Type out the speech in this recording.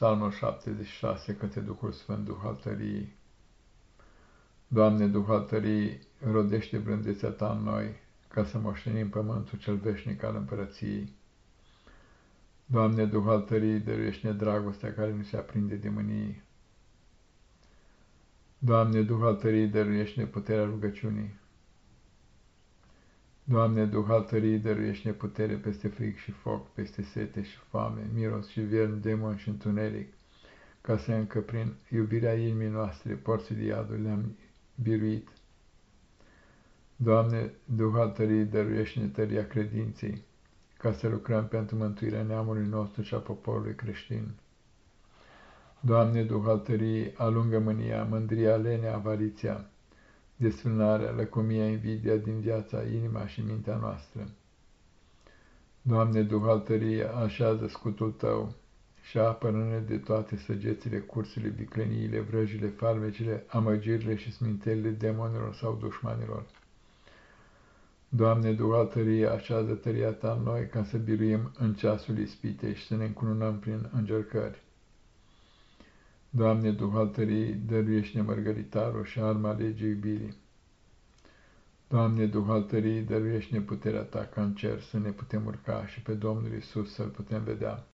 Psalmul 76 către Duhul Sfânt, Duh al tăriei. Doamne, Duh al tăriei, rodește blândețea Ta în noi, ca să moștenim pământul cel veșnic al împărăției. Doamne, Duh al tăriei, dăruiește-ne dragostea care nu se aprinde de mânie. Doamne, Duh al tăriei, dăruiește-ne puterea rugăciunii. Doamne, Duh al tăriei, dăruiește-ne putere peste frig și foc, peste sete și foame, miros și viern, demon și întuneric, ca să încă prin iubirea inimii noastre porții de iadul le-am biruit. Doamne, Duh al tăriei, dăruiește-ne tăria credinței, ca să lucrăm pentru mântuirea neamului nostru și a poporului creștin. Doamne, Duh al tăriei, alungă mânia, mândria, lenea, avariția, desfrânarea, lăcomia, invidia din viața, inima și mintea noastră. Doamne, Duh al tăriei, așează scutul Tău și apără-ne de toate săgețile, cursile, vicleniile, vrăjile, farmecile, amăgirile și smintelile demonilor sau dușmanilor. Doamne, Duh al tăriei, așează tăria Ta în noi ca să biruim în ceasul ispitei și să ne încununăm prin încercări. Doamne, Duh al tăriei, dăruiește-ne mărgăritarul și arma legii iubirii. Doamne, Duh al tăriei, dăruiește-ne puterea Ta ca în cer să ne putem urca și pe Domnul Isus să-L putem vedea.